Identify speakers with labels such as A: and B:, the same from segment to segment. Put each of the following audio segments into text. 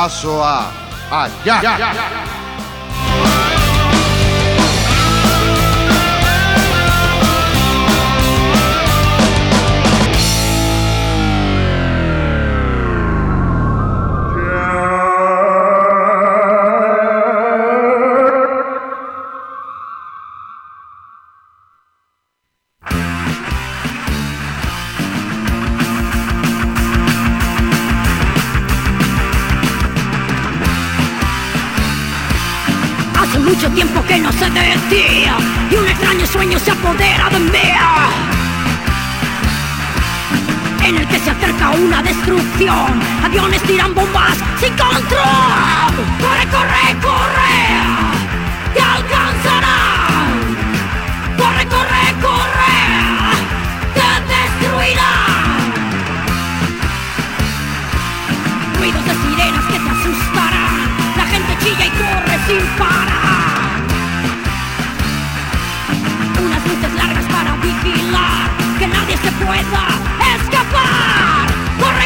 A: bidazoa allá.
B: y un destrucción, aviones tiran bombas sin control. Corre, corre, corre,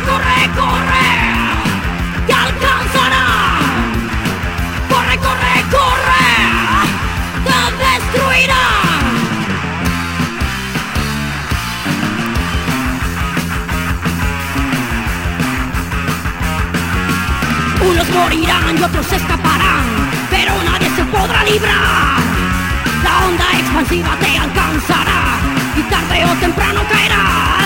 B: Corre, corre, te alcanzará. Corre, corre, corre, te destruirá. Unos morirán y otros escaparán, pero nadie se podrá librar. La onda expansiva te alcanzará y tarde o temprano caerás.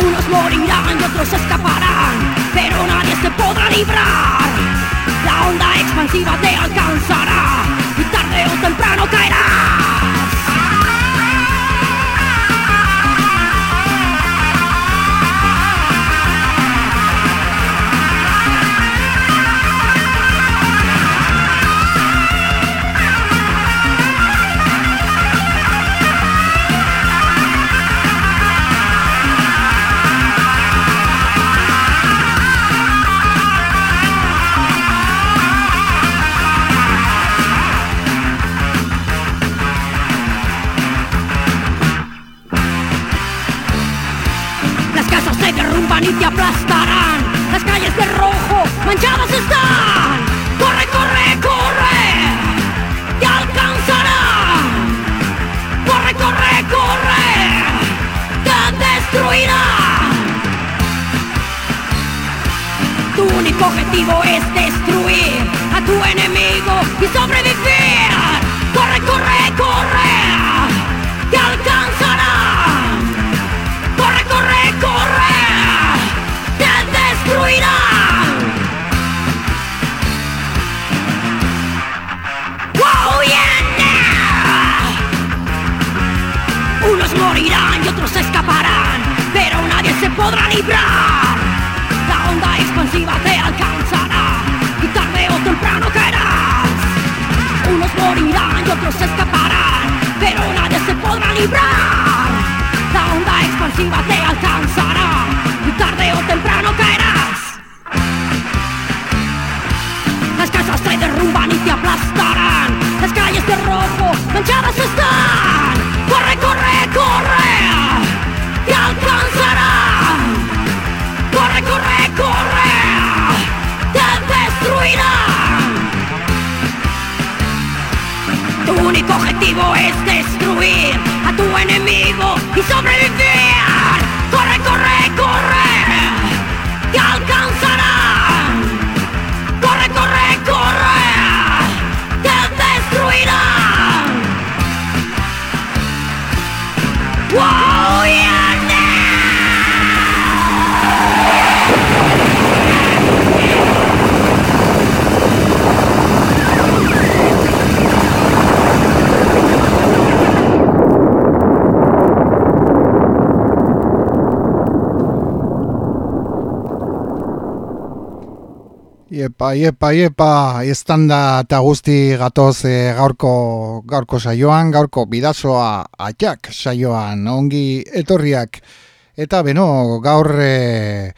B: Unos morirán y otros escaparán, pero nadie se podrá librar. La onda expansiva te alcanzará y tarde o temprano caerás. Te aplastarán. Las calles de rojo manchadas están. Corre, corre, corre, te alcanzarán. Corre, corre, corre, te destruirán. Tu único objetivo es destruir a tu enemigo y sobrevivir. Corre, corre, corre, podrá librar. La onda expansiva te alcanzará y tarde o temprano caerás. Unos morirán y otros escaparán, pero nadie se podrá librar. La onda expansiva te alcanzará y tarde o temprano caerás. Las casas se derrumban y te aplastarán. Es destruir a tu enemigo y sobrevivir.
C: Iepa, iepa, iepa, estanda eta guzti gatoz e, gaurko, gaurko saioan, gaurko bidazoa atxak saioan, ongi etorriak. Eta beno, gaur e,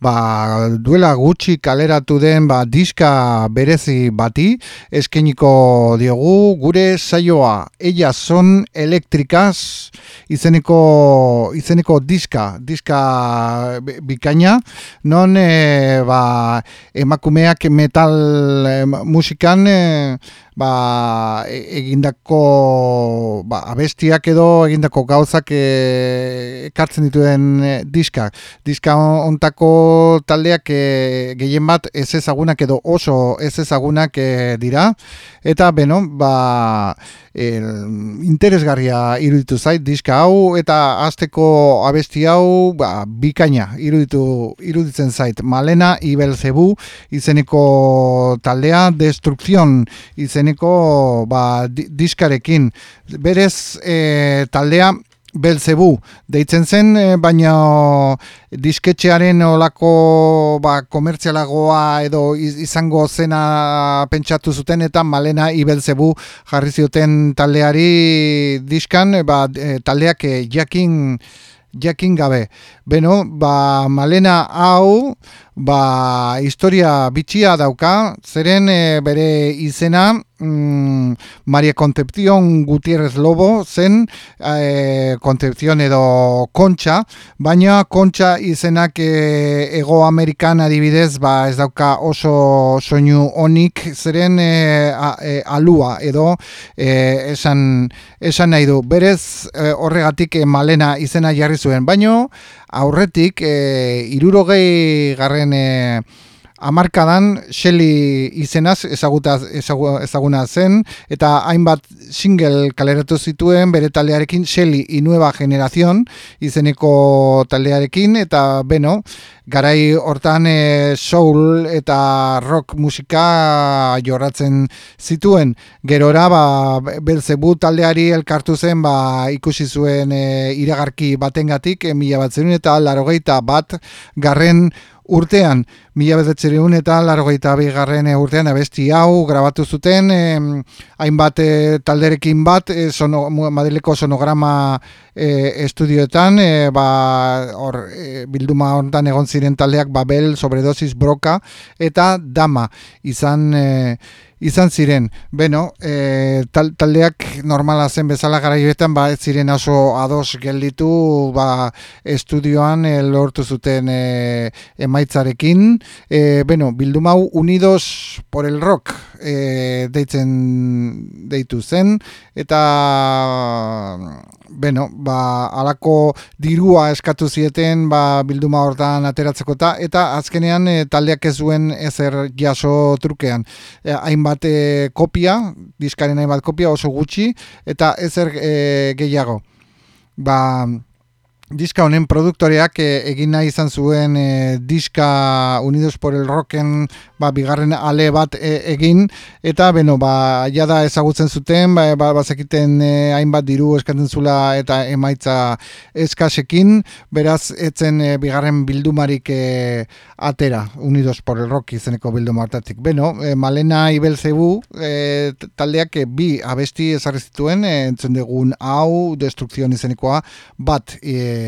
C: ba, duela gutxi kaleratu den ba, diska berezi bati eskeniko diogu gure saioa. Ella son elektrikaz izeneko izeneko diska diska bikaina. Non e, ba, emakumeak metal e, musikan e, ba, e, egindako ba, abestiak edo egindako gauzak e, ekartzen dituen e, diska. Diska ontako taldeak e, gehien bat ez ezagunak edo oso ez ezagunak e, dira. Eta, beno, ba, el, interesgarria iruditu zait diska hau eta azteko abesti hau ba, bikaina iruditu, iruditzen zait Malena Ibelzebu izeneko taldea Destrukzion izeneko ba, diskarekin berez e, taldea Belzebu deitzen zen, eh, baina disketxearen olako ba, komertzialagoa edo izango zena pentsatu zuten eta malena ibelzebu jarri zioten taldeari diskan, ba, eh, taldeak eh, jakin jakin gabe. Beno, ba, malena hau, ba, historia bitxia dauka, zeren e, bere izena mm, Maria Concepción Gutierrez Lobo zen e, Concepción edo Kontxa, baina Kontxa izenak e, Ego Amerikan adibidez ba, ez dauka oso soinu onik. Zeren e, e, alua edo e, esan, esan nahi du. Berez e, horregatik e, malena izena jarri zuen, baino aurretik e, irurogei garren e, amarkadan Shelly izenaz ezagutaz, ezaguna zen eta hainbat single kaleratu zituen bere taldearekin Shelly i nueva generación izeneko taldearekin eta beno garai hortan e, soul eta rock musika jorratzen zituen. Gerora ba, belzebu taldeari elkartu zen ba, ikusi zuen e, iragarki batengatik e, mila bat eta larogeita bat garren urtean, mila bezetzereun eta largoita bigarren urtean abesti hau grabatu zuten, hainbat e, talderekin bat, e, sono, Madrileko sonograma e, estudioetan, e, ba, or, e, bilduma honetan egon ziren taldeak Babel, Sobredosis, Broka eta Dama. Izan... E, izan ziren. Beno, e, taldeak normala zen bezala garaioetan, ba, ez ziren oso ados gelditu, ba, estudioan e, lortu zuten e, emaitzarekin. E, beno, bildumau Unidos por el Rock e, deitzen deitu zen, eta beno, ba, alako dirua eskatu zieten ba, bilduma hortan ateratzeko ta, eta azkenean e, taldeak ez zuen ezer jaso trukean. E, hainbat e, kopia, diskaren hainbat kopia oso gutxi, eta ezer e, gehiago. Ba, diska honen produktoreak e, egin nahi izan zuen e, diska Unidos por el Rocken ba, bigarren ale bat e, egin. Eta beno ba da ezagutzen zuten ba, ba bazekiten e, hainbat diru eskatzen zula eta emaitza eskasekin. Beraz etzen e, bigarren bildumarik e, atera Unidos por el Rock izeneko bilduma hartatik. Beno e, Malena Ibelzebu e, taldeak e, bi abesti ezarri zituen e, entzun dugun hau destrukzion izenekoa bat e,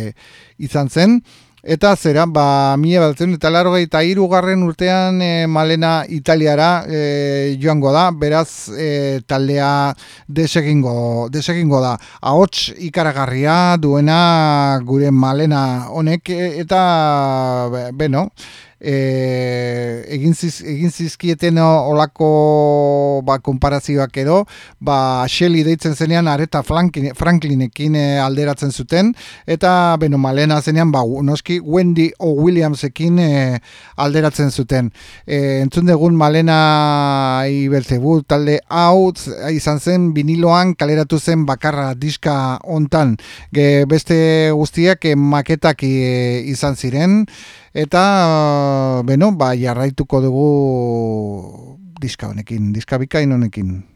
C: izan zen. Eta zera, ba, mila batzen eta laro eta irugarren urtean e, malena italiara e, joango da, beraz e, taldea desegingo, desegingo da. Ahots ikaragarria duena gure malena honek eta, beno, e, egin, ziz, egin zizkieten olako ba, konparazioak edo, ba, Shelly deitzen zenean areta Franklin, Franklinekin e, alderatzen zuten, eta beno, malena zenean, ba, noski Wendy o Williamsekin e, alderatzen zuten. E, entzun degun malena ibertzebu talde hau izan zen viniloan kaleratu zen bakarra diska hontan. Ge, beste guztiak maketak e, izan ziren, Eta, beno, ba, jarraituko dugu diska honekin, diska bikain honekin.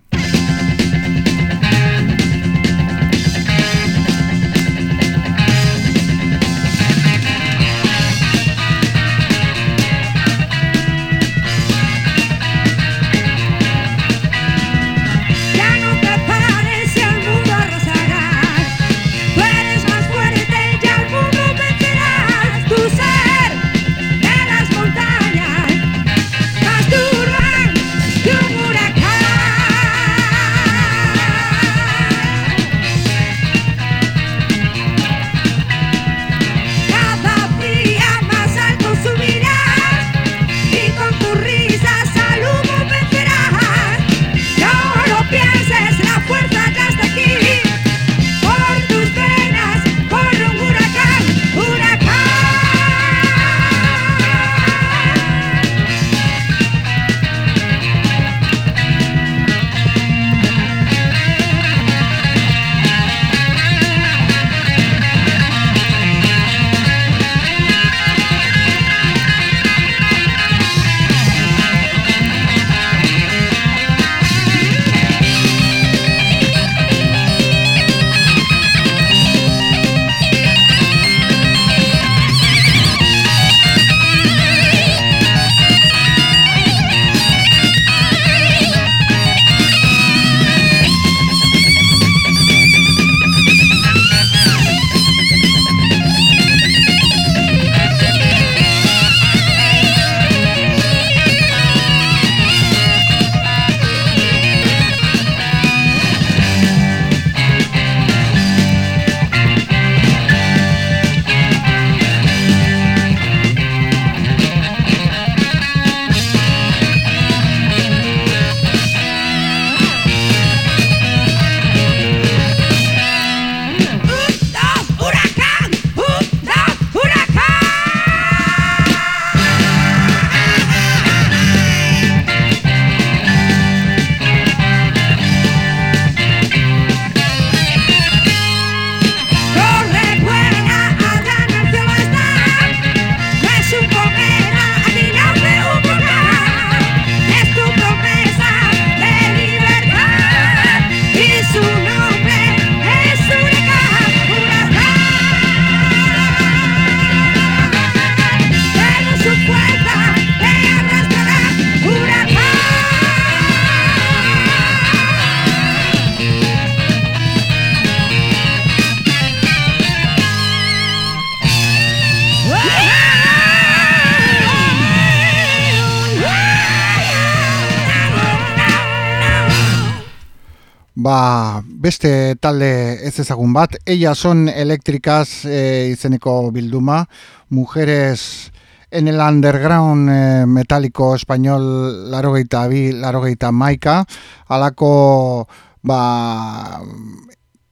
C: Ez ezagun bat, ella son elektrikaz e, izeneko bilduma, mujeres en el underground e, metálico español larogeita bi, larogeita maika, alako ba,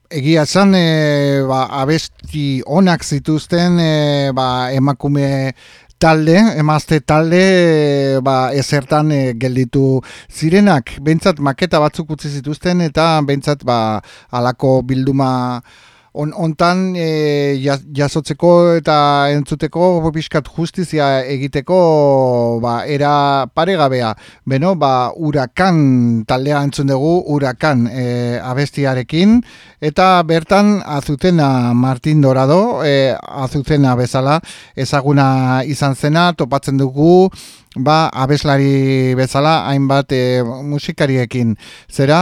C: egia esan e, ba, abesti onak zituzten e, ba, emakume talde, emazte talde ba, ezertan e, gelditu zirenak, behintzat maketa batzuk utzi zituzten eta behintzat ba, alako bilduma on, ontan e, jasotzeko eta entzuteko bizkat justizia egiteko ba, era paregabea. Beno, ba, urakan taldea entzun dugu, urakan e, abestiarekin, eta bertan azutena Martin Dorado, e, azutena bezala, ezaguna izan zena, topatzen dugu, ba, abeslari bezala hainbat e, musikariekin. Zera,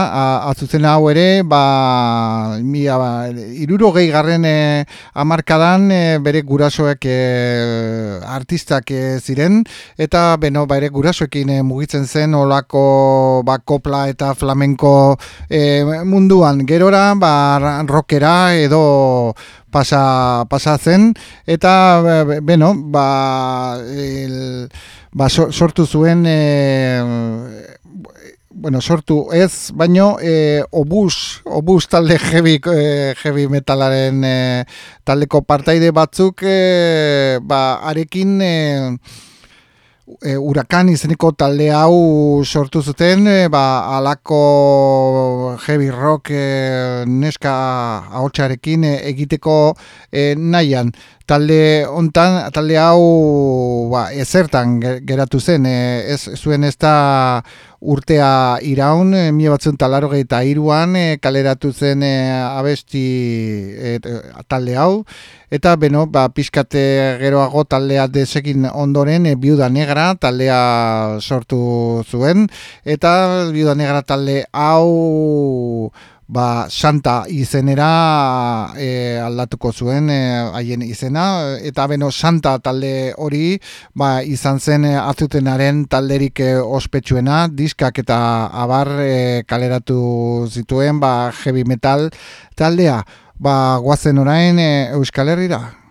C: azuzen hau ere, ba, mila, ba, iruro gehi garren e, amarkadan e, bere gurasoek e, artistak e, ziren, eta beno, ba, ere gurasoekin e, mugitzen zen olako ba, kopla eta flamenko munduan. Gerora, ba, rockera edo pasa, pasa zen, eta, beno, ba, el, ba, sortu zuen e, bueno, sortu ez, baino e, obus, obus talde heavy, e, heavy metalaren e, taldeko partaide batzuk e, ba, arekin e, e, urakan izeneko talde hau sortu zuten e, ba, alako heavy rock e, neska ahotsarekin e, egiteko e, nahian talde hontan talde hau ba, ezertan geratu zen e, ez zuen ez da urtea iraun e, mi batzun talaro eta iruan e, kaleratu zen e, abesti e, talde hau. Eta beno ba, pizkate geroago taldea desekin ondoren e, biuda negra taldea sortu zuen. Eta biuda negra talde hau ba, Santa izenera e, aldatuko zuen e, haien izena. Eta beno Santa talde hori ba, izan zen e, azutenaren talderik e, ospetsuena. Diskak eta abar e, kaleratu zituen ba, heavy metal taldea. Ba, guazen orain e, Euskal Herriera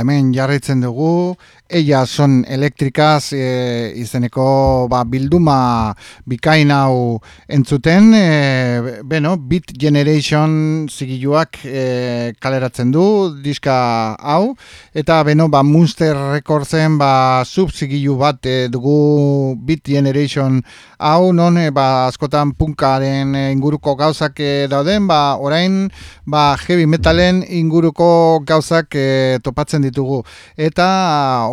C: hemen jarraitzen dugu, Ella son elektrikaz e, izeneko ba, bilduma bikain hau entzuten, e, beno, Beat Generation zigiluak e, kaleratzen du diska hau, eta beno, ba, Munster Recordsen ba, sub zigilu bat e, dugu Beat Generation hau, non, e, ba, askotan punkaren inguruko gauzak e, dauden, ba, orain, ba, heavy metalen inguruko gauzak e, topatzen ditugu. Eta,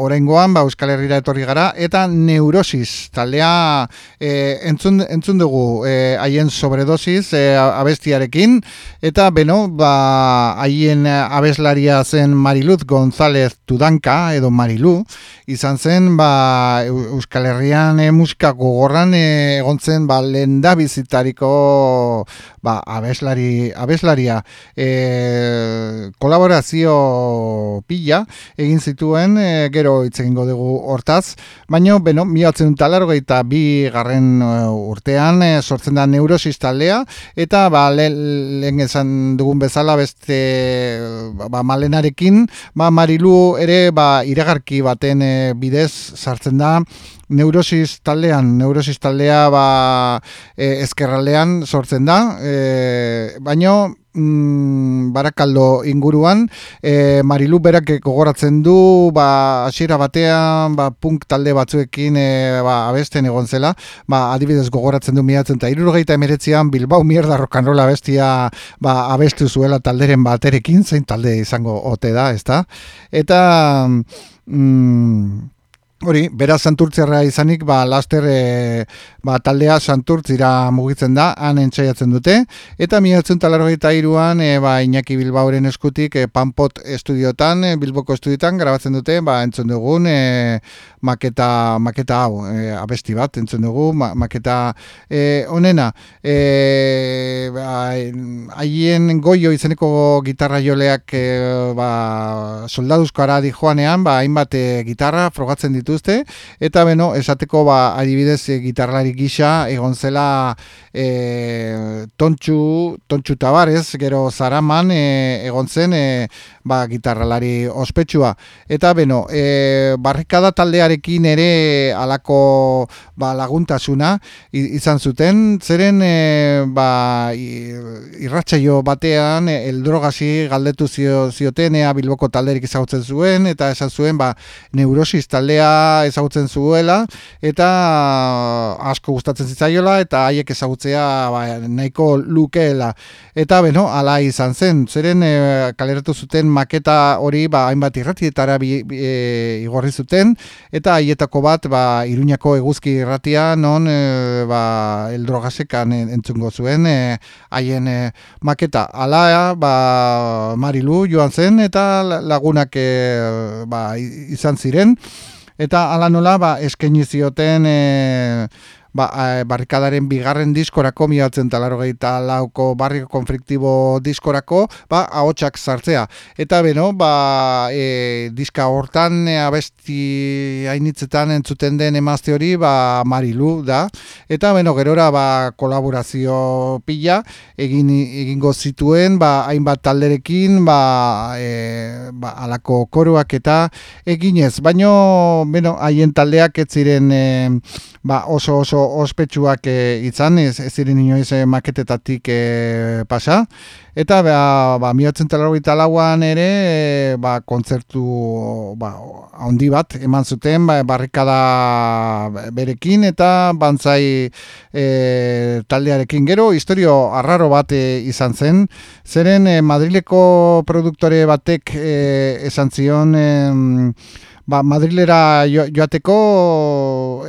C: oraingoan ba Euskal Herrira etorri gara eta neurosis taldea e, entzun, entzun dugu eh, haien sobredosis e, abestiarekin. Eta beno ba haien abeslaria zen Mariluz González Tudanka edo Marilu izan zen ba Euskal Herrian e, musika gogorran egon zen ba lenda bizitariko ba abeslari abeslaria. E, kolaborazio pila egin zituen gero hitz egingo dugu hortaz, baina, beno, miatzen talargo eta bi garren uh, urtean e, sortzen da neurosis taldea, eta ba, lehen esan dugun bezala beste ba, malenarekin, ba, marilu ere ba, iragarki baten e, bidez sartzen da, Neurosis taldean, neurosis taldea ba, e, ezkerraldean sortzen da, e, baino mm, barakaldo inguruan, e, Marilu berak gogoratzen du, ba, hasiera batean, ba, punk talde batzuekin e, ba, abesten egon zela, ba, adibidez gogoratzen du miatzen, eta irurogeita emeretzean Bilbao mierda rokanrola bestia ba, abestu zuela talderen baterekin, zein talde izango ote da, ezta? Eta... Mm, Hori, bera santurtzerra izanik, ba, laster e, ba, taldea santurtzira mugitzen da, han entzaiatzen dute, eta miatzen talarrogeita iruan, e, ba, Iñaki Bilbaoren eskutik, e, Panpot estudiotan, e, Bilboko estudiotan, grabatzen dute, ba, entzun dugun, e, maketa, maketa hau, e, abesti bat, entzun dugu, maketa e, onena, e, ba, haien goio izeneko gitarra joleak, e, ba, soldaduzko aradi joanean, ba, hainbat e, gitarra frogatzen ditu, dituzte. Eta beno esateko ba adibidez e, gitarlari gisa egon zela e, tontxu tontxu tabarez gero zaraman e, egon zen e, ba, gitarralari ospetsua. Eta beno e, barrikada taldearekin ere alako ba, laguntasuna izan zuten. Zeren e, ba, irratsaio batean e, eldrogasi galdetu zio, ziotenea bilboko talderik izagutzen zuen eta esan zuen ba, neurosis taldea ezagutzen zuela eta asko gustatzen zitzaiola eta haiek ezagutzea ba, nahiko lukeela. Eta beno, ala izan zen. Zeren e, kaleratu zuten maketa hori ba, hainbat irratietara bi, e, igorri zuten. Eta haietako bat ba, iruñako eguzki irratia non e, ba, eldrogasekan entzungo zuen haien e, maketa. Ala ba, marilu joan zen eta lagunak e, ba, izan ziren eta ala nola ba eskaini zioten e, ba, barrikadaren bigarren diskorako miatzen talaro lauko barriko konfliktibo diskorako ba, ahotsak sartzea. Eta beno, ba, e, diska hortan e, abesti hainitzetan entzuten den emazte hori ba, marilu da. Eta beno, gerora ba, kolaborazio pila egin, egingo zituen ba, hainbat talderekin ba, e, ba, alako koruak eta eginez. Baino, beno, haien taldeak ez ziren e, ba, oso oso ospetsuak e, izan, ez, ez ziren inoiz e, maketetatik e, pasa. Eta ba, ba, miotzen lauan ere e, ba, kontzertu ba, handi bat eman zuten ba, barrikada berekin eta bantzai e, taldearekin gero historio arraro bat e, izan zen. Zeren Madrileko produktore batek esan zion... Ba, Madrilera joateko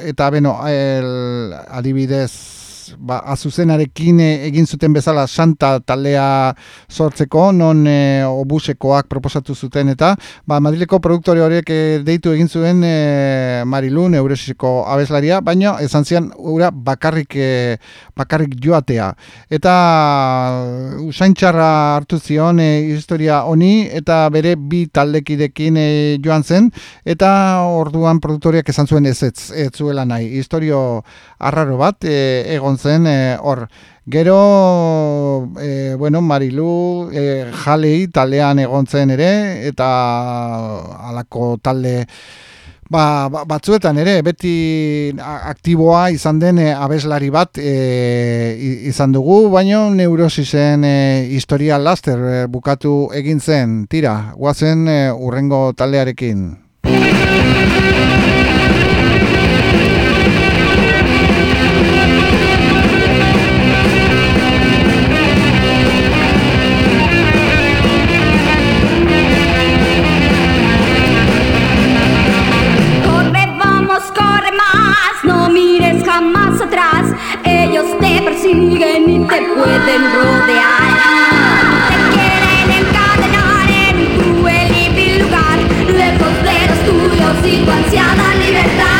C: eta beno, el, adibidez ba, azuzenarekin e, egin zuten bezala santa taldea sortzeko, non e, obusekoak proposatu zuten eta ba, Madrileko produktore horiek e, deitu egin zuen e, Marilu, neuresiko abeslaria, baina esan zian ura bakarrik, e, bakarrik joatea. Eta usaintxarra hartu zion e, historia honi eta bere bi taldekidekin e, joan zen eta orduan produktoriak esan zuen ez ez, ez zuela nahi. Historio arraro bat, e, egon zen hor. Gero, e, bueno, Marilu e, jalei taldean egon zen ere, eta alako talde ba, ba, batzuetan ere, beti aktiboa izan den e, abeslari bat e, izan dugu, baino neurosisen e, historia laster e, bukatu egin zen, tira, guazen e, urrengo taldearekin.
D: Persiguen y te pueden rodear. Te quieren encadenar en y vil lugar, lejos de los tuyos y tu ansiada libertad.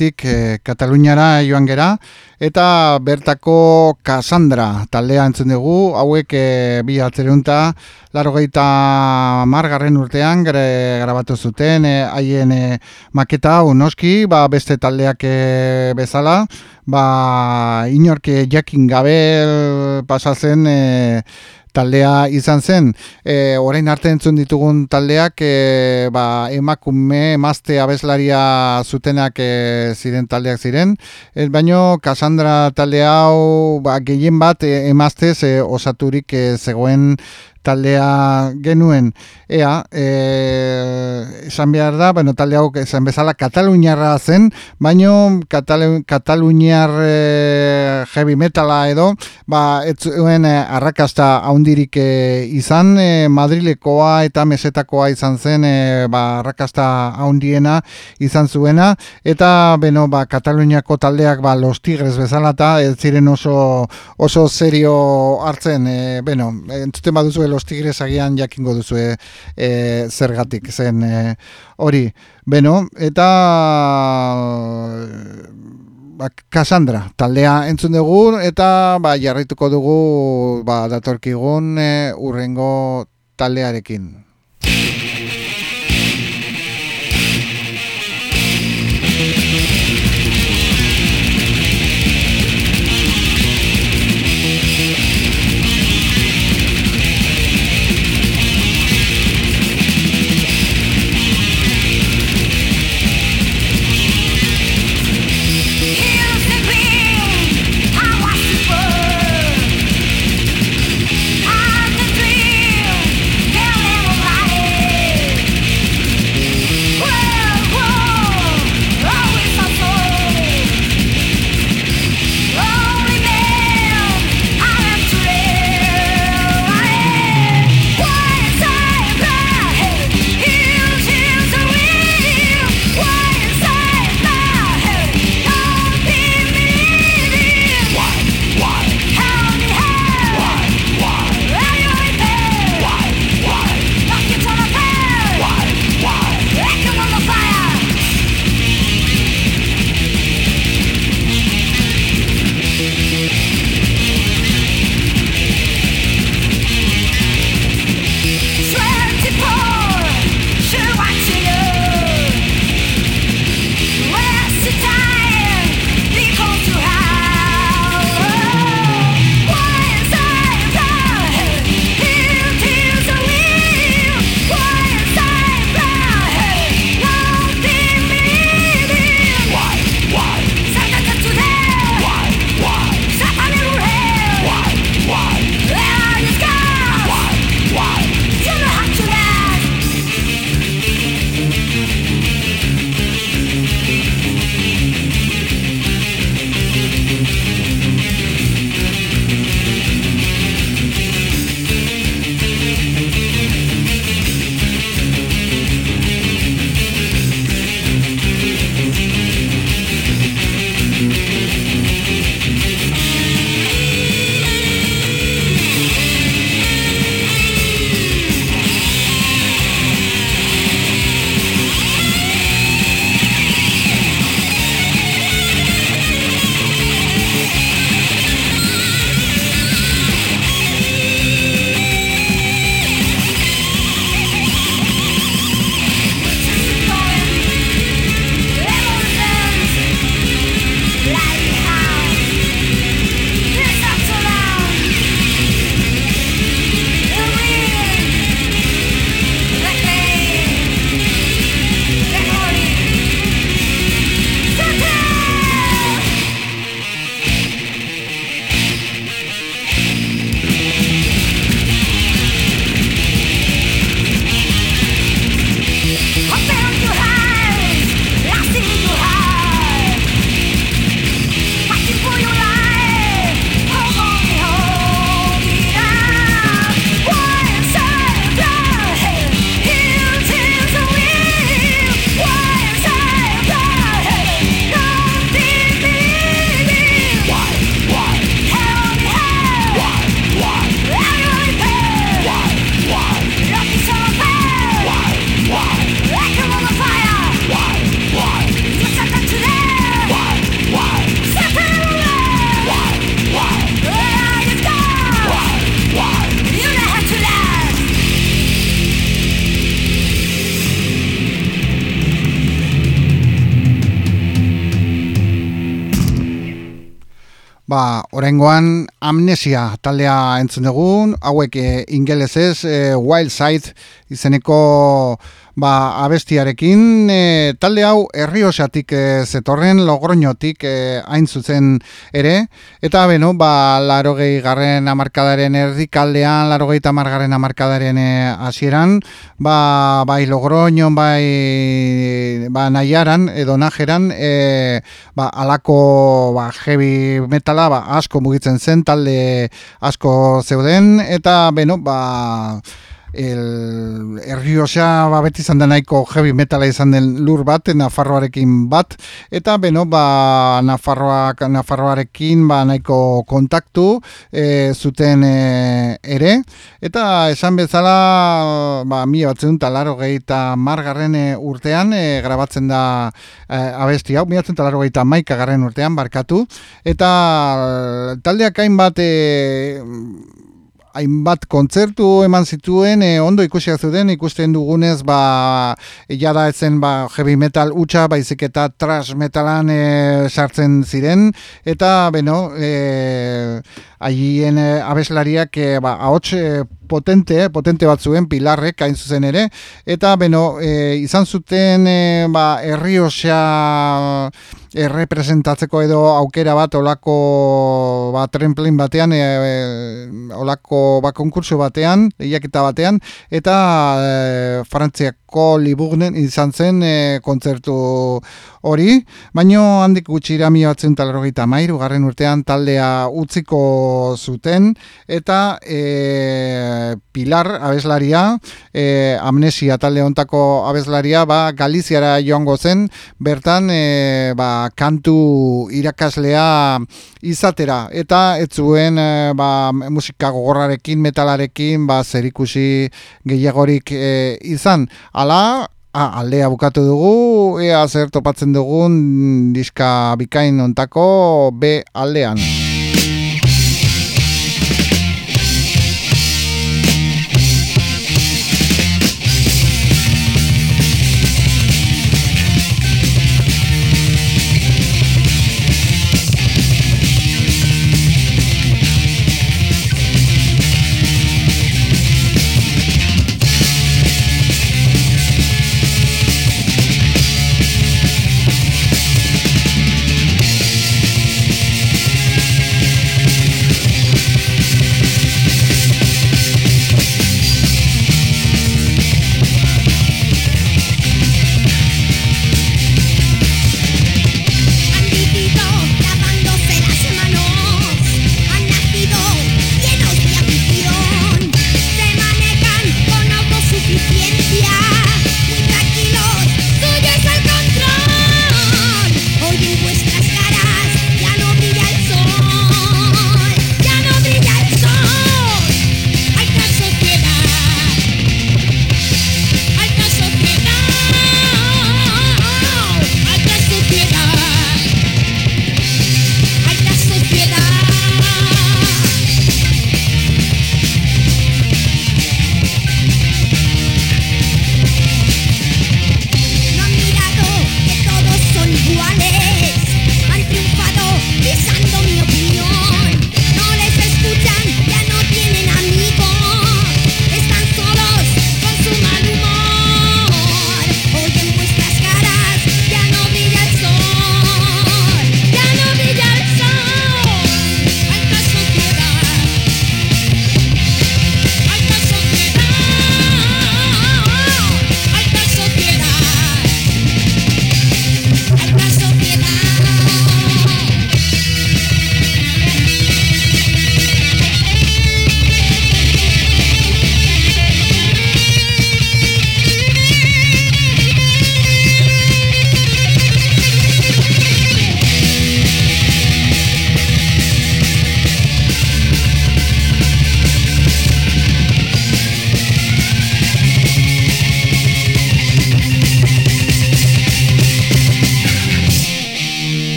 C: Herritik e, Kataluniara joan gera, eta bertako Cassandra taldea entzun dugu, hauek e, bi atzerunta, laro margarren urtean gare, grabatu zuten, e, haien e, maketa hau noski, ba, beste taldeak e, bezala, ba, inorke jakin gabe pasatzen e, taldea izan zen. E, orain arte entzun ditugun taldeak e, ba, emakume emazte abeslaria zutenak e, ziren taldeak ziren. E, baino Cassandra talde hau ba, gehien bat e, emaztez e, osaturik e, zegoen taldea genuen ea e, esan behar da bueno, talde hau esan bezala Kataluniarra zen baino Katal Kataluniar e, heavy metala edo ba, ez zuen e, arrakasta haundirik e, izan e, Madrilekoa eta mesetakoa izan zen e, ba, arrakasta haundiena izan zuena eta beno, ba, Kataluniako taldeak ba, Los Tigres bezala eta ez ziren oso, oso serio hartzen e, beno, entzuten baduzu los Tigres agian jakingo duzue e, zergatik zen e, hori. Beno, eta
E: ba, Cassandra taldea entzun dugu eta ba, jarrituko dugu ba, datorkigun e, urrengo taldearekin. Ba, orengoan amnesia taldea entzun dugun, hauek e, ingelesez eh, e, Wild Side izeneko ba, abestiarekin e, talde hau herriosatik e, zetorren logroñotik e, hain zuzen ere. Eta beno ba larogei garren hamarkadaren erdikaldean larogeita hamargarren hamarkadaren e, hasieran e, ba, bai logroñon bai ba, nahiaran edo najeran e, ba, alako ba, heavy metala ba, asko mugitzen zen talde asko zeuden. Eta beno ba
C: el Errioxa ba beti izan da nahiko heavy metala izan den lur bat Nafarroarekin bat. Eta beno ba Nafarroak Nafarroarekin ba nahiko kontaktu e, zuten e, ere. Eta esan bezala ba 1980 margarren e, urtean e, grabatzen da e, abesti hau. 1981 garren urtean barkatu. Eta taldeak hainbat e, hainbat kontzertu eman zituen e, ondo ikusi zuten ikusten dugunez ba ja da ezen ba heavy metal utxa baizik eta thrash metalan e, sartzen ziren. Eta beno e, haien e, abeslariak e, ba ahots potente potente batzuen pilarrek hain zuzen ere. Eta beno e, izan zuten e, ba herriosa errepresentatzeko edo aukera bat olako ba, trenplin batean e, olako ba, konkurso batean lehiaketa batean eta e, Frantziako Liburnen izan zen e, kontzertu hori. Baino handik gutxi irami batzen talarrogeita mairu garren urtean taldea utziko zuten eta e, Pilar abeslaria e, amnesia talde ontako abeslaria ba, Galiziara joango zen. Bertan e, ba, kantu irakaslea izatera. Eta ez zuen e, ba, musika gogorrarekin metalarekin ba zerikusi gehiagorik e, izan. Hala Ah, aldea bukatu dugu, ea zer topatzen dugun diska bikain ontako B aldean.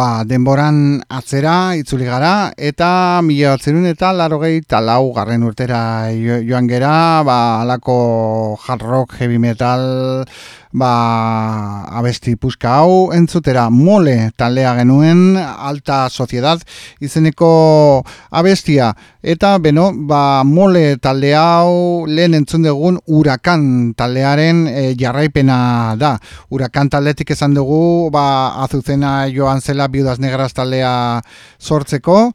C: Ba, denboran atzera itzuli gara eta mila batzerun eta larogei talau garren urtera joan gera ba, alako hard rock, heavy metal ba, abesti puska hau entzutera. Mole taldea genuen alta soziedad izeneko abestia. Eta beno ba, mole talde hau lehen entzun dugun urakan taldearen e, jarraipena da. Urakan taldetik esan dugu ba, azuzena joan zela biudaz negras taldea sortzeko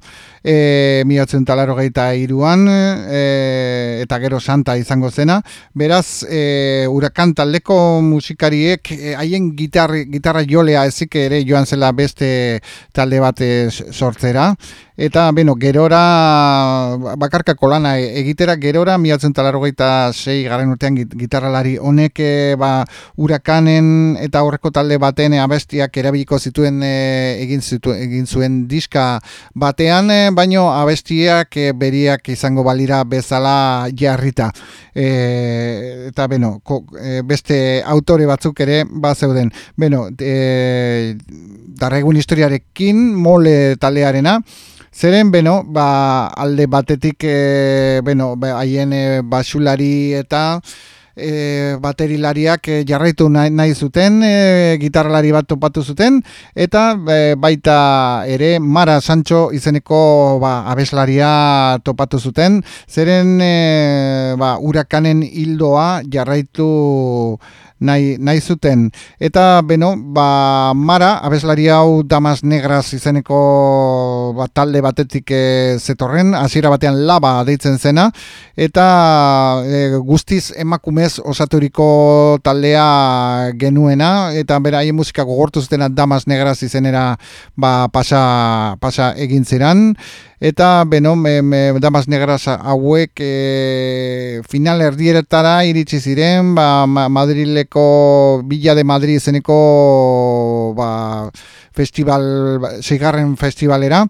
C: e, miatzen talaro geita iruan e, eta gero santa izango zena. Beraz, e, urakan taldeko musikariek e, haien gitarra jolea ezik ere joan zela beste talde bat sortzera eta beno, gerora bakarkako lana egitera gerora miatzen talarrogeita sei garen urtean gitarralari honek e, ba, urakanen eta horreko talde baten abestiak erabiliko zituen e, egin, zitu, egin zuen diska batean e, baino abestiak e, beriak izango balira bezala jarrita. E, eta beno e, beste autore batzuk ere bat zeuden beno e, darregun historiarekin mole talearena Zeren, beno, ba, alde batetik, e, beno, haien e, basulari eta e, baterilariak e, jarraitu nahi, nahi zuten, e, gitarralari bat topatu zuten, eta e, baita ere Mara Sancho izeneko ba, abeslaria topatu zuten, zeren e, ba, urakanen hildoa jarraitu nahi, nahi zuten. Eta, beno, ba, Mara, abeslari hau Damas Negras izeneko ba, talde batetik e, zetorren, hasiera batean laba deitzen zena, eta e, guztiz emakumez osaturiko taldea genuena, eta bera haien musika gogortu zutena Damas Negras izenera ba, pasa, pasa egin ziren, eta beno, me, me, damas negras hauek e, final erdieretara iritsi ziren, ba, Madrileko, Villa de Madrid zeneko ba, festival, seigarren festivalera,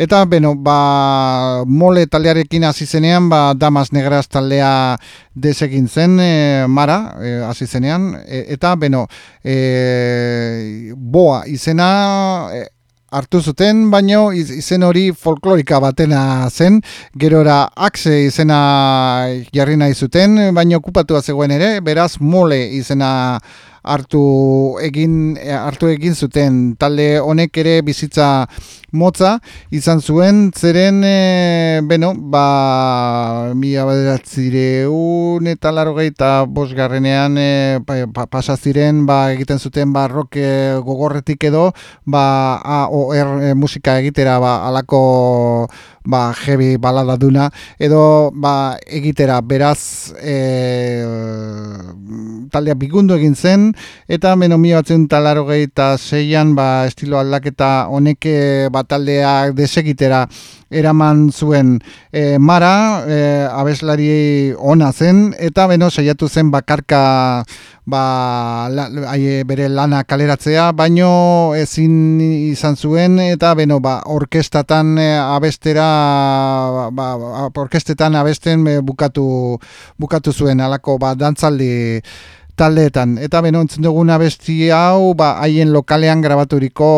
C: Eta, beno, ba, mole taldearekin hasi zenean, ba, Damas Negras taldea desegin zen, e, Mara, e, hasi zenean. E, eta, beno, e, boa izena, e, hartu zuten, baino izen hori folklorika batena zen, gerora axe izena jarri nahi zuten, baino okupatua zegoen ere, beraz mole izena hartu egin hartu egin zuten. Talde honek ere bizitza motza izan zuen. Zeren e, beno ba mila bederatzireun eta larrogeita bosgarrenean e, pa, pasa ziren ba, egiten zuten barrok e, gogorretik edo ba A o R e, musika egitera ba alako ba heavy balada duna edo ba egitera beraz e, taldea bigundu egin zen eta meno mi batzen talaro eta zeian ba, estilo aldaketa honeke eh, bataldeak desegitera eraman zuen e, Mara, e, abeslari ona zen, eta beno saiatu zen bakarka ba, la, bere lana kaleratzea, baino ezin izan zuen, eta beno ba, orkestatan abestera, ba, ba, orkestetan abesten bukatu, bukatu zuen, alako ba, dantzaldi taldeetan. Eta beno, entzun duguna besti hau, ba, haien lokalean grabaturiko,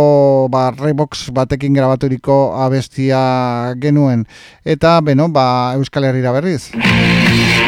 C: ba, rebox batekin grabaturiko abestia genuen. Eta, beno, ba, Euskal Herriera berriz.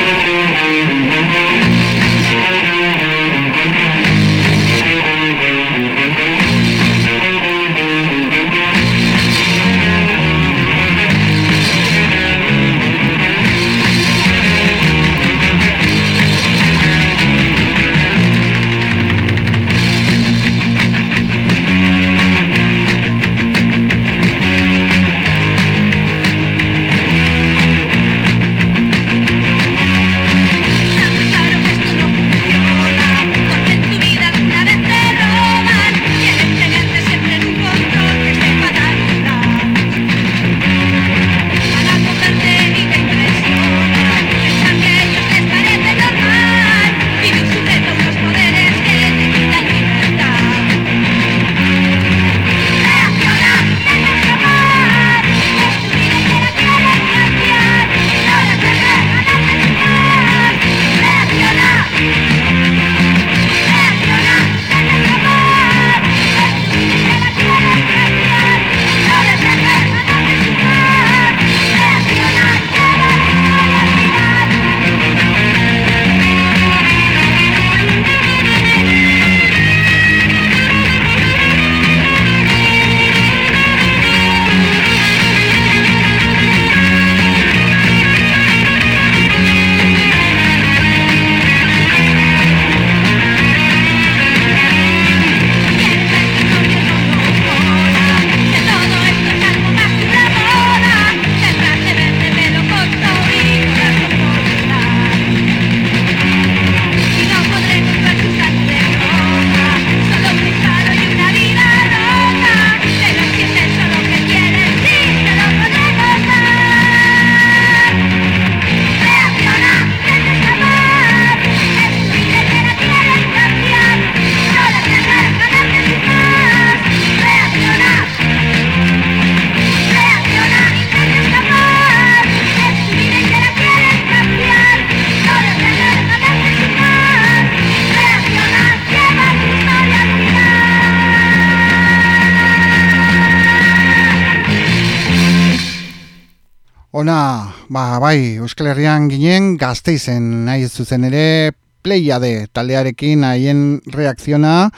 C: Gazteizen nahi zuzen ere pleiade taldearekin haien reakziona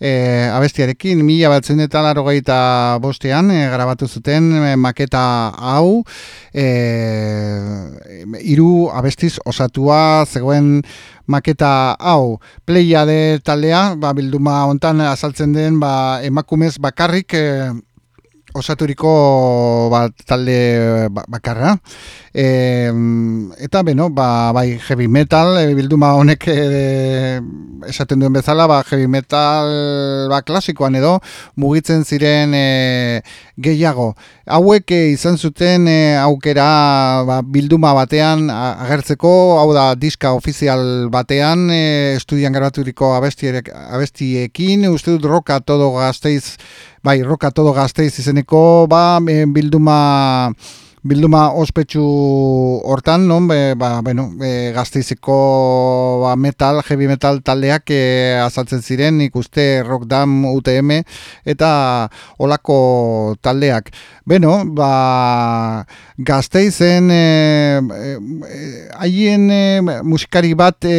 C: e, abestiarekin mila batzen eta laro bostean e, grabatu zuten e, maketa hau e, iru abestiz osatua zegoen maketa hau. Pleiade taldea ba, bilduma hontan azaltzen den ba, emakumez bakarrik e, osaturiko ba, talde ba, bakarra. E, eta beno, ba, bai heavy metal, e, bilduma honek e, esaten duen bezala, ba, heavy metal ba, klasikoan edo mugitzen ziren e, gehiago. Hauek e, izan zuten e, aukera ba, bilduma batean agertzeko, hau da diska ofizial batean, e, estudian garaturiko abestiekin, uste dut roka todo gazteiz bai, roka todo gazteiz izeneko, ba, bilduma bilduma ospetsu hortan, non, be, ba, bueno, e, gazteizeko ba, metal, heavy metal taldeak e, azaltzen ziren, ikuste rock dam, UTM, eta olako taldeak. Beno, ba, gazteizen e, e, haien e, musikari bat e,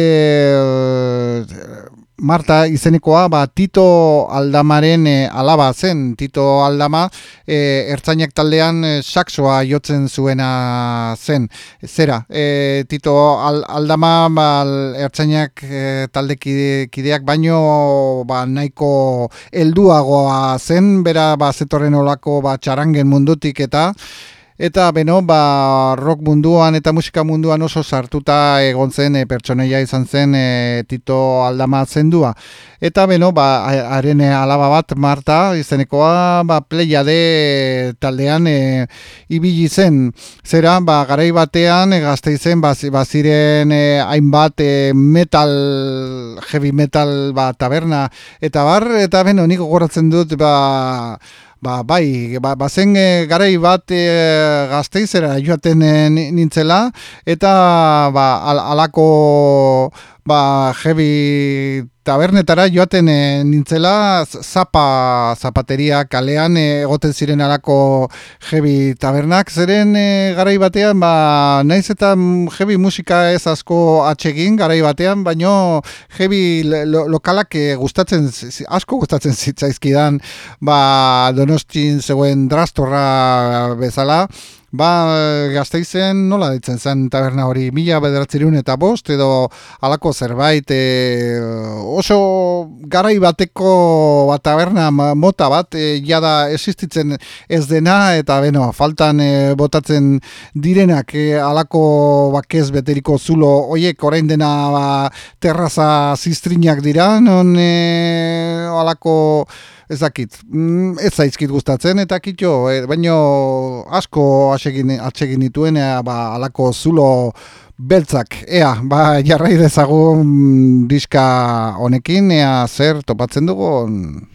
C: Marta izenekoa ba, Tito Aldamaren e, alaba zen. Tito Aldama e, ertzainak taldean e, saksoa jotzen zuena zen. Zera, e, Tito Aldama ba, ertzainak e, taldekideak baino ba, nahiko helduagoa zen, bera ba, zetorren olako ba, txarangen mundutik eta Eta beno, ba, rock munduan eta musika munduan oso sartuta egon zen e, pertsoneia izan zen e, Tito Aldama zendua. Eta beno, ba, haren alaba bat Marta izenekoa ba, de taldean e, ibili zen. Zera, ba, garai batean e, gazte izen baziren e, hainbat e, metal, heavy metal ba, taberna. Eta bar, eta beno, niko goratzen dut, ba, Ba, bai, ba, bazen e, garai bat e, gazteizera joaten e, nintzela, eta ba, al, alako ba, heavy tabernetara joaten e, nintzela zapa zapateria kalean eh, egoten ziren alako heavy tabernak. Zeren e, garai batean ba, naiz eta heavy musika ez asko atsegin garai batean baino heavy lo, lokalak gustatzen asko gustatzen zitzaizkidan ba, donostin zegoen drastorra bezala Ba, gazteizen nola ditzen zen taberna hori, mila bederatzerun eta bost, edo alako zerbait, e, oso garai bateko bat taberna mota bat, e, jada existitzen ez dena, eta beno, faltan e, botatzen direnak e, alako bakez beteriko zulo, oiek orain dena ba, terraza ziztrinak dira, non e, alako ez dakit, mm, ez zaizkit gustatzen, eta kitxo, e, baino asko atsegin, atsegin dituen, ba, alako zulo beltzak, ea, ba, jarrai dezagun diska honekin, ea zer topatzen dugun.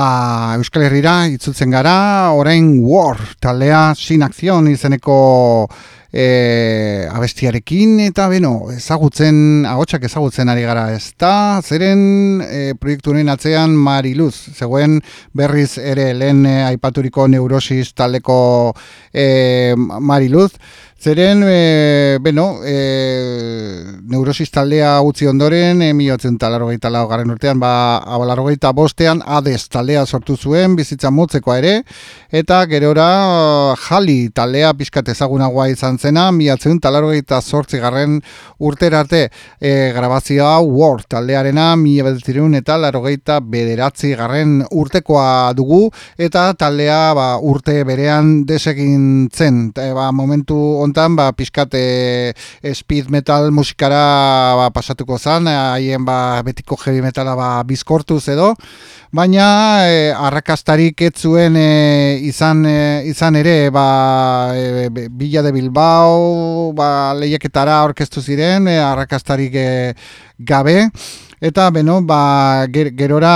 C: Ba, Euskal Herrira itzultzen gara, orain War taldea sin akzion izeneko e, abestiarekin eta beno, ezagutzen, agotsak ezagutzen ari gara ez da, zeren e, proiekturen atzean Mariluz, zegoen berriz ere lehen e, aipaturiko neurosis taldeko e, Mariluz, Zeren, e, beno, e, neurosis taldea utzi ondoren, e, miotzen talarrogeita lau garren urtean, ba, abalarrogeita bostean, adez taldea sortu zuen, bizitza motzeko ere, eta gerora jali taldea pizkat ezagunagoa izan zena, miotzen talarrogeita sortzi garren urtera arte, e, grabazioa Word taldearena, mila eta larrogeita bederatzi garren urtekoa dugu, eta taldea ba, urte berean desegin zen, e, ba, momentu hontan ba pizkate speed metal musikara ba, pasatuko zan, haien ba betiko heavy metala ba bizkortuz edo, baina e, arrakastarik ez zuen e, izan e, izan ere ba e, Villa de Bilbao ba leieketara orkestu ziren e, arrakastarik e, gabe. Eta, beno, ba, ger, gerora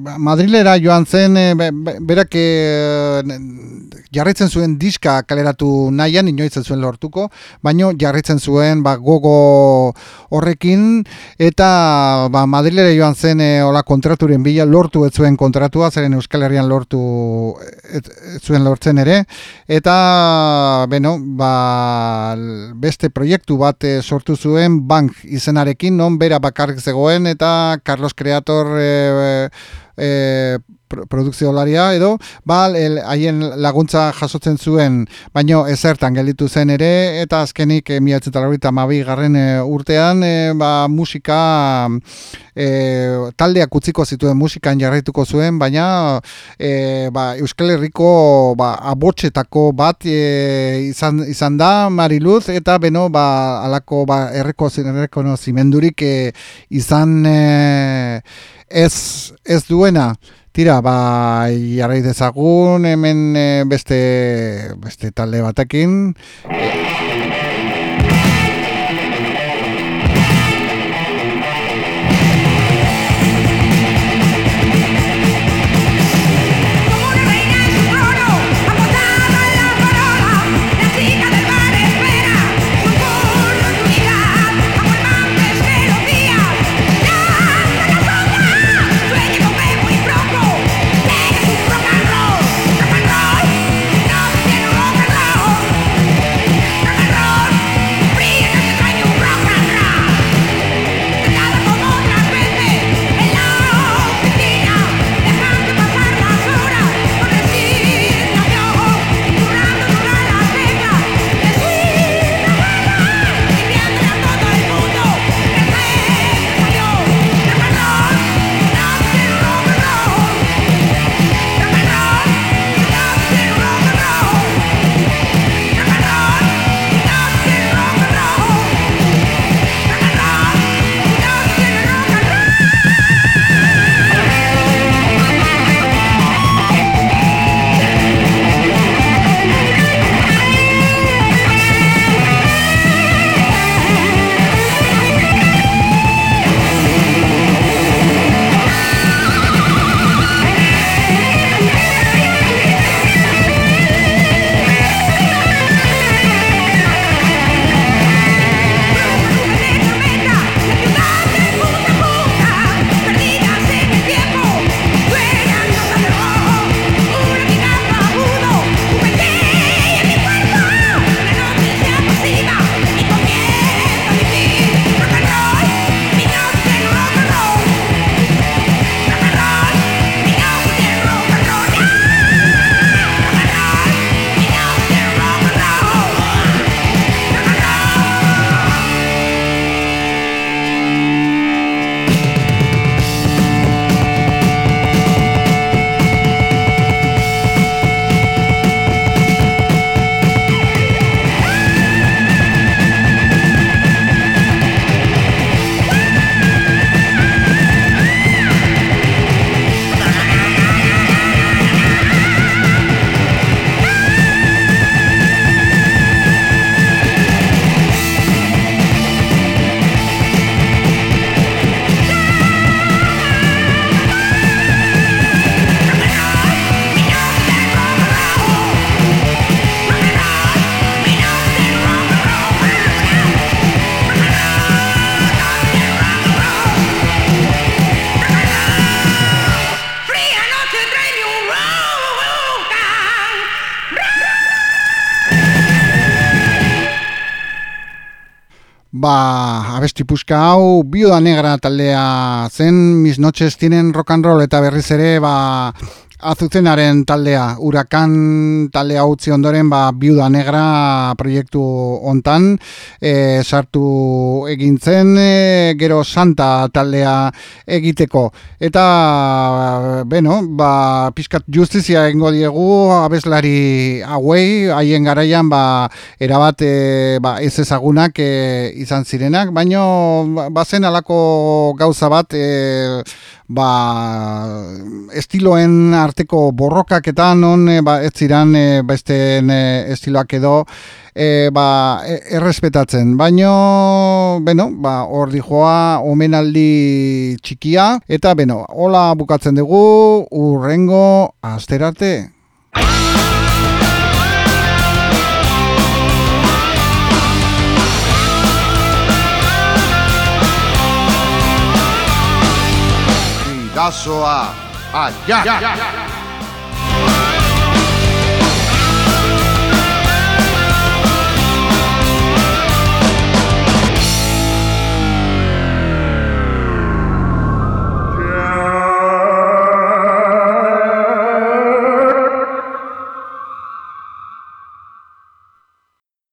C: ba, Madrilera joan zen, e, berak e, jarritzen zuen diska kaleratu nahian, inoitzen zuen lortuko, baino jarritzen zuen ba, gogo horrekin, eta ba, Madrilera joan zen e, ola kontraturen bila, lortu ez zuen kontratua, zeren Euskal Herrian lortu ez, zuen lortzen ere, eta, beno, ba, beste proiektu bat sortu zuen, bank izenarekin, non, bera bak bakarrik zegoen eta Carlos Creator e, e, produkziolaria edo ba haien laguntza jasotzen zuen baino ezertan gelditu zen ere eta azkenik e, 1982 garren e, urtean e, ba, musika e, taldeak utziko zituen musikan jarraituko zuen baina e, ba, Euskal Herriko ba, abotxetako bat e, izan, izan da Mariluz eta beno ba, alako ba, erreko zimendurik e, izan e, ez, ez duena Tira, ba, jarrai dezagun hemen eh, beste, beste talde batekin. Ba, abesti puska hau, Biuda Negra taldea zen, mis noches tienen rock and roll eta berriz ere, ba, azuzenaren taldea, urakan taldea utzi ondoren, ba, Biuda Negra proiektu hontan e, sartu egintzen, e, gero Santa taldea egiteko. Eta, beno, ba, pizkat justizia egingo diegu, abeslari hauei, haien garaian, ba, erabat, e, ba, ez ezagunak e, izan zirenak, baino bazen alako gauza bat e, ba, estiloen arteko borrokak eta non e, ba, ez ziran e, besteen e, estiloak edo ba, e, errespetatzen. Baino, beno, ba, hor dijoa omenaldi txikia eta beno, hola bukatzen dugu urrengo asterarte.
A: Bidazoa allá.